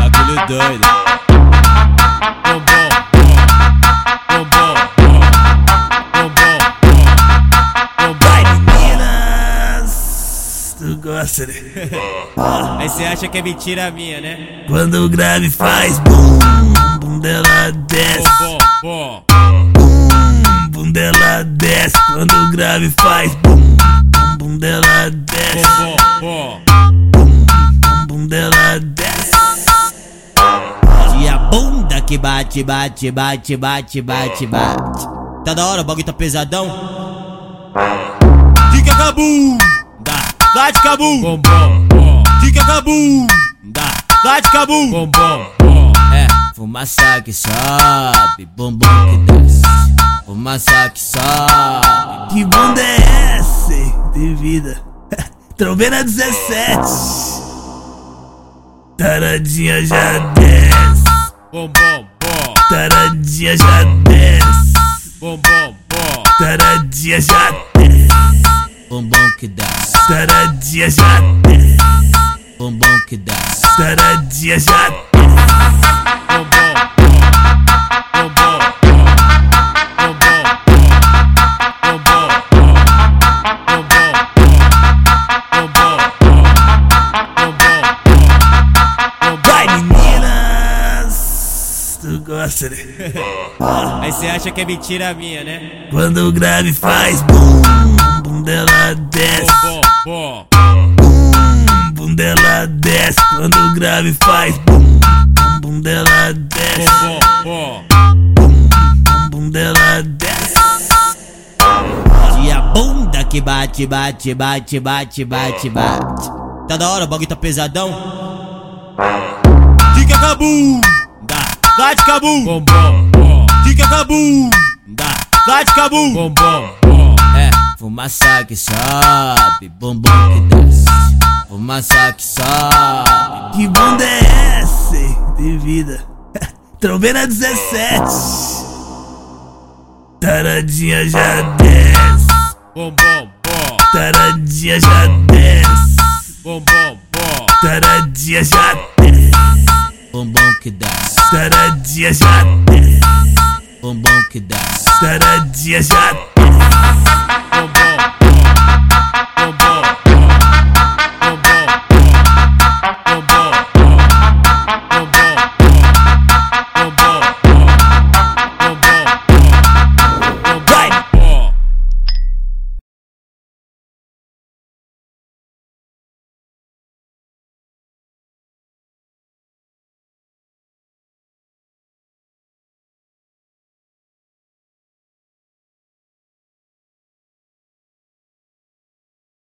Bagulho doido. Gosta, né? Aí você acha que é mentira minha, né? Quando o grave faz bum, bum dela desce. Bombom, bom. Bum, bum dela desce. Quando o grave faz bum, bum, bum dela desce. Bom. Bum, bum dela desce. E a bunda que bate, bate, bate, bate, bate, bate. Tá da hora, o bagulho tá pesadão. Fica cabum. Dá, de cabum. Bombom, bom. Fica cabum. Dá, dá de cabum. Bombom, bom. É, fumaça que sobe, bumbum que desce. Fumaça que sobe. Que bunda é essa? hein? De vida. Trombena 17. Taradinha já desce. Bombom, bom. Taradinha já desce. Bombom, bom. Taradinha já desce. Bumbum que desce. Taradinha já desce. Bumbum que desce. Taradinha já desce. Bombom, bom. Bombom, bom. Bombom, bom. Bombom, bom. Bombom, bom. Bombom, bom. Bombom, bom. Vai, meninas! Tu gosta, né? Aí você acha que é mentira minha, né? Quando o grave faz bum, bum dela desce. Bom. Bum, bum dela desce. Quando o grave faz bum, bum, bum dela desce. Bombom, bom. Bum, bum dela desce. E a bunda que bate, bate, bate, bate, bate, bate. Tá da hora, o bagulho tá pesadão. Fica cabum. Dá, dá de cabum. Bombom, bom. Fica cabum. Dá, dá de cabum. Bombom, bom. É, fumaça que sobe, bumbum que desce. Fumaça que sobe. Que bunda é essa? hein? De vida. Trombena 17. Taradinha já desce. Bombom, bom. Taradinha já desce. Bombom, bom. Taradinha já desce. Bumbum que desce. Taradinha já desce. Bumbum que desce. Taradinha já desce bumbum.